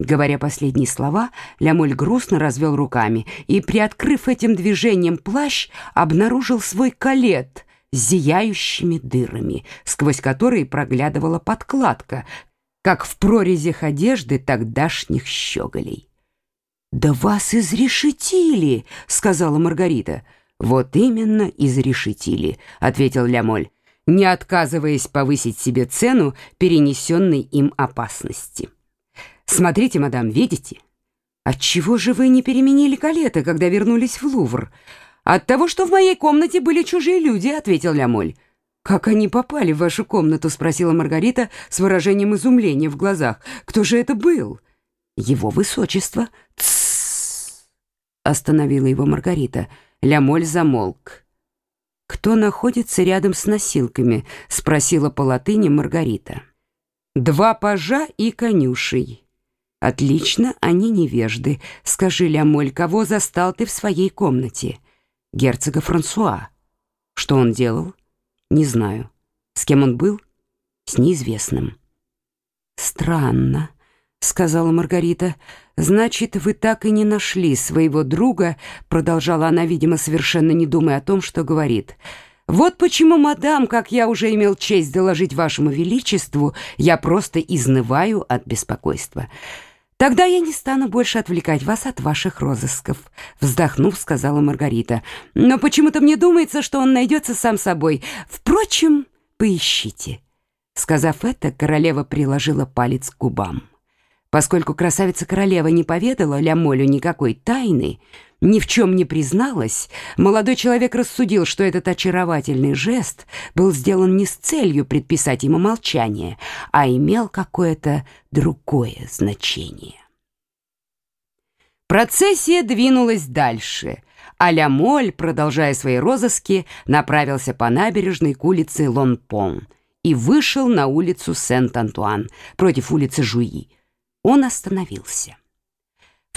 Говоря последние слова, Лямоль грустно развел руками и, приоткрыв этим движением плащ, обнаружил свой калет с зияющими дырами, сквозь которые проглядывала подкладка, как в прорезях одежды тогдашних щеголей. «Да вас изрешетили!» — сказала Маргарита. «Вот именно изрешетили», — ответил Лямоль, не отказываясь повысить себе цену перенесенной им опасности. Смотрите, мадам, видите? Отчего же вы не переменили калеты, когда вернулись в Лувр? От того, что в моей комнате были чужие люди, ответил Лямоль. Как они попали в вашу комнату, спросила Маргарита с выражением изумления в глазах. Кто же это был? Его высочество. Тссс. Остановила его Маргарита. Лямоль замолк. Кто находится рядом с носилками? спросила по латыни Маргарита. Два пажа и конюшей. Отлично, они невежды. Скажи, Лямоль, кого застал ты в своей комнате? Герцога Франсуа. Что он делал? Не знаю. С кем он был? С неизвестным. Странно, сказала Маргарита. Значит, вы так и не нашли своего друга, продолжала она, видимо, совершенно не думая о том, что говорит. Вот почему, мадам, как я уже имел честь доложить вашему величеству, я просто изнываю от беспокойства. «Тогда я не стану больше отвлекать вас от ваших розысков», — вздохнув, сказала Маргарита. «Но почему-то мне думается, что он найдется сам собой. Впрочем, поищите». Сказав это, королева приложила палец к губам. Поскольку красавица-королева не поведала Лямолю никакой тайны, ни в чем не призналась, молодой человек рассудил, что этот очаровательный жест был сделан не с целью предписать ему молчание, а имел какое-то другое значение. Процессия двинулась дальше, а Лямоль, продолжая свои розыски, направился по набережной к улице Лонпон и вышел на улицу Сент-Антуан против улицы Жуи. Он остановился.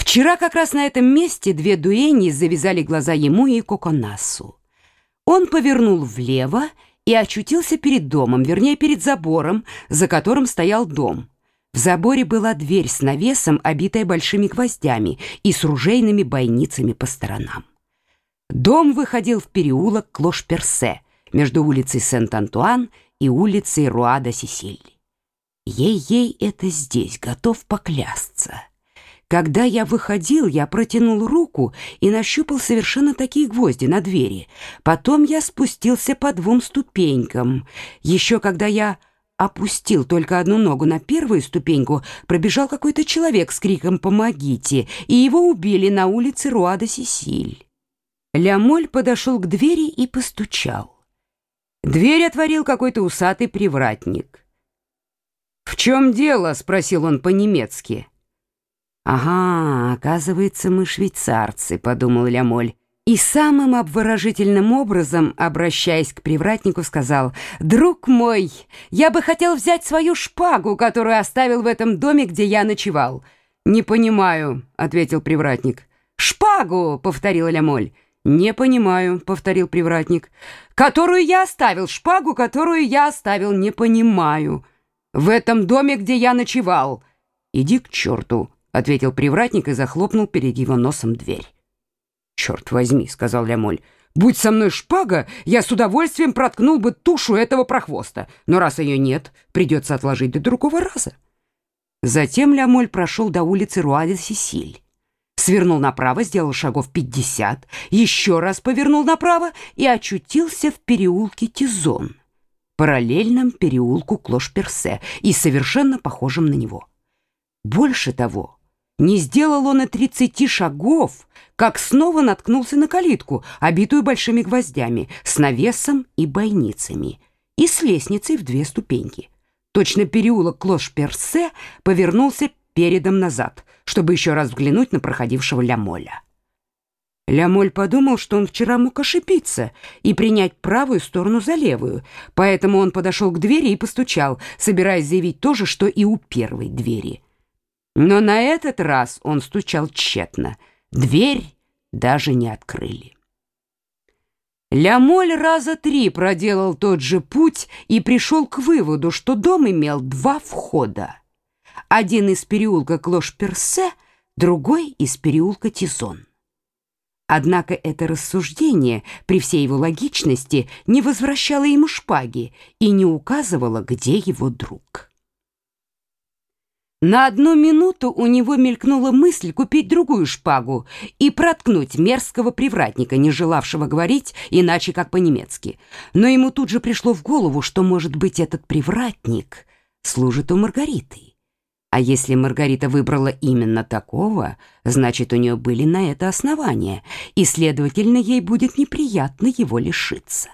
Вчера как раз на этом месте две дуэни завязали глаза ему и Коконасу. Он повернул влево и очутился перед домом, вернее, перед забором, за которым стоял дом. В заборе была дверь с навесом, обитая большими гвоздями и с ружейными бойницами по сторонам. Дом выходил в переулок Клош-Персе между улицей Сент-Антуан и улицей Руада-Сесиль. Ей-ей это здесь, готов поклясться. Когда я выходил, я протянул руку и нащупал совершенно такие гвозди на двери. Потом я спустился по двум ступенькам. Еще когда я опустил только одну ногу на первую ступеньку, пробежал какой-то человек с криком «Помогите!» и его убили на улице Руада-Сесиль. Лямоль подошел к двери и постучал. Дверь отворил какой-то усатый привратник. «В чем дело?» — спросил он по-немецки. «Ага, оказывается, мы швейцарцы», — подумал Лямоль. И самым обворожительным образом, обращаясь к привратнику, сказал, «Друг мой, я бы хотел взять свою шпагу, которую оставил в этом доме, где я ночевал». «Не понимаю», — ответил привратник. «Шпагу!» — повторил Лямоль. «Не понимаю», — повторил привратник. «Которую я оставил, шпагу, которую я оставил, не понимаю. В этом доме, где я ночевал. Иди к черту» ответил привратник и захлопнул перед его носом дверь. «Черт возьми», — сказал Лямоль, — «будь со мной шпага, я с удовольствием проткнул бы тушу этого прохвоста, но раз ее нет, придется отложить до другого раза». Затем Лямоль прошел до улицы Руаде-Сесиль, свернул направо, сделал шагов пятьдесят, еще раз повернул направо и очутился в переулке Тизон, параллельном переулку Клош-Персе и совершенно похожем на него. Больше того, не сделал он и тридцати шагов, как снова наткнулся на калитку, обитую большими гвоздями, с навесом и бойницами, и с лестницей в две ступеньки. Точно переулок Клош-Персе повернулся передом назад, чтобы еще раз взглянуть на проходившего Лямоля. Лямоль подумал, что он вчера мог ошибиться и принять правую сторону за левую, поэтому он подошел к двери и постучал, собираясь заявить то же, что и у первой двери. Но на этот раз он стучал тщетно. Дверь даже не открыли. Лямоль раза три проделал тот же путь и пришел к выводу, что дом имел два входа. один из переулка Клош-Персе, другой из переулка Тизон. Однако это рассуждение, при всей его логичности, не возвращало ему шпаги и не указывало, где его друг. На одну минуту у него мелькнула мысль купить другую шпагу и проткнуть мерзкого привратника, не желавшего говорить иначе, как по-немецки. Но ему тут же пришло в голову, что, может быть, этот привратник служит у Маргариты. А если Маргарита выбрала именно такого, значит, у нее были на это основания, и, следовательно, ей будет неприятно его лишиться.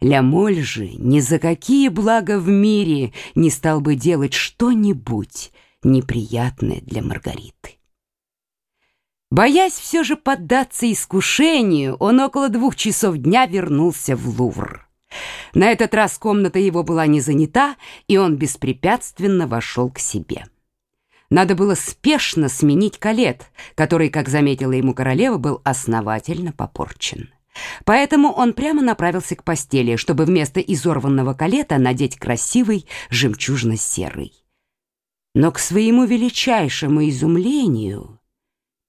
Лямоль же ни за какие блага в мире не стал бы делать что-нибудь неприятное для Маргариты. Боясь все же поддаться искушению, он около двух часов дня вернулся в Лувр. На этот раз комната его была не занята, и он беспрепятственно вошел к себе. Надо было спешно сменить калет, который, как заметила ему королева, был основательно попорчен. Поэтому он прямо направился к постели, чтобы вместо изорванного калета надеть красивый жемчужно-серый. Но к своему величайшему изумлению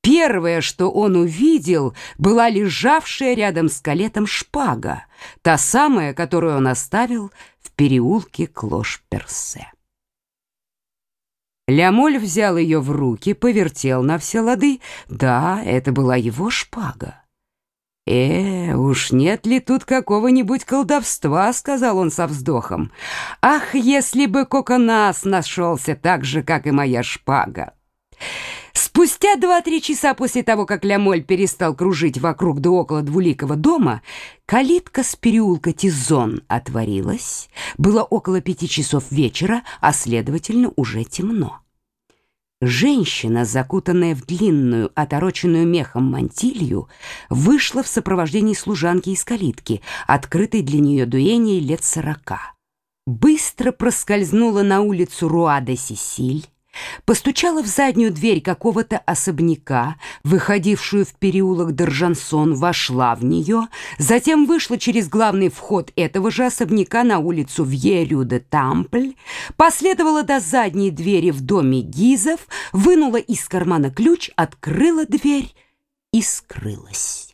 Первое, что он увидел, была лежавшая рядом с калетом шпага, та самая, которую он оставил в переулке Клош-Персе. Лямоль взял ее в руки, повертел на все лады. Да, это была его шпага. «Э, уж нет ли тут какого-нибудь колдовства?» — сказал он со вздохом. «Ах, если бы Коконас нашелся так же, как и моя шпага!» Спустя два-три часа после того, как Лямоль перестал кружить вокруг да около двуликого дома, калитка с переулка Тизон отворилась. Было около пяти часов вечера, а, следовательно, уже темно. Женщина, закутанная в длинную, отороченную мехом мантилью, вышла в сопровождении служанки из калитки, открытой для нее дуэней лет сорока. Быстро проскользнула на улицу Руа-де-Сесиль, постучала в заднюю дверь какого-то особняка, выходившую в переулок Доржансон, вошла в нее, затем вышла через главный вход этого же особняка на улицу Вьерю-де-Тампль, последовала до задней двери в доме Гизов, вынула из кармана ключ, открыла дверь и скрылась.